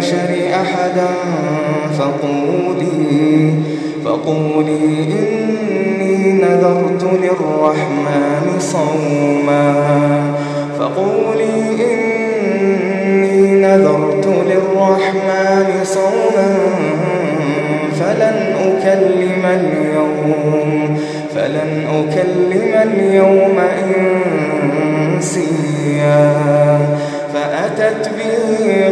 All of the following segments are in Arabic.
البشر أحدا فقولي فقولي إني نذرت للرحمن صوما فقولي إني نذرت للرحمن صوما فلن أكلم اليوم فلن أكلم اليوم إنسيا فأتت به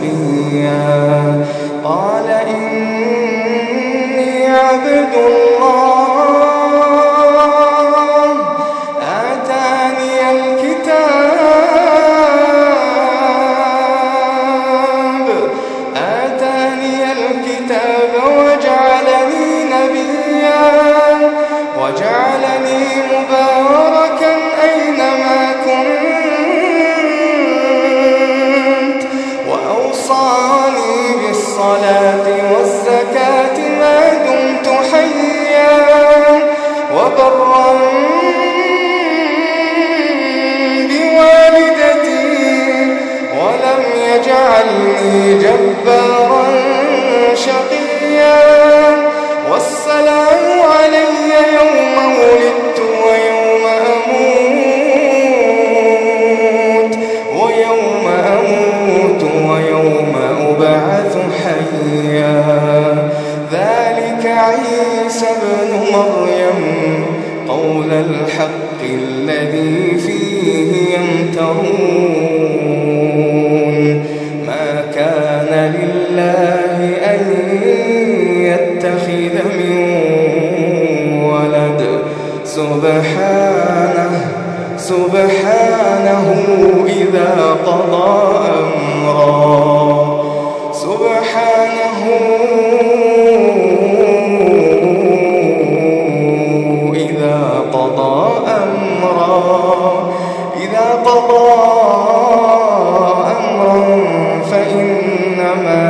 صبيا قال إني عبد الله قضى أمرا. سبحانه إذا قضى أمرا. إذا قضى أمرا فإنما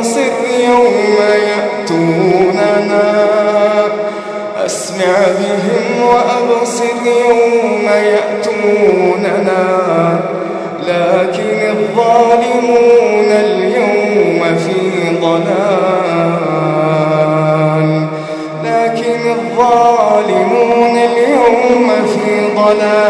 وأبصر يوم يأتوننا. أسمع بهم وأبصر يوم يأتوننا. لكن الظالمون اليوم في ضلال. لكن الظالمون اليوم في ضلال.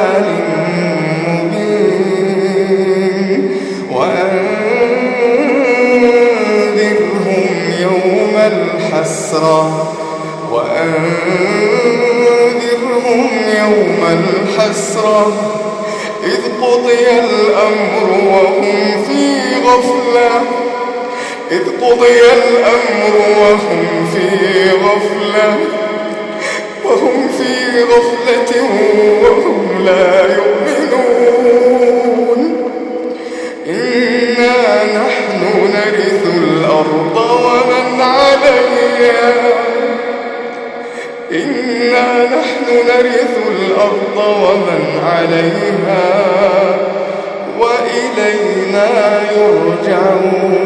الحسرة إذ قضي الأمر وهم في غفلة. إذ قضي الأمر وهم في غفلة. وهم في غفلة وهم لا يؤمنون. إنا نحن نرث الأرض ومن عليها. إنا نحن نرث الأرض ومن عليها وإلينا يرجعون.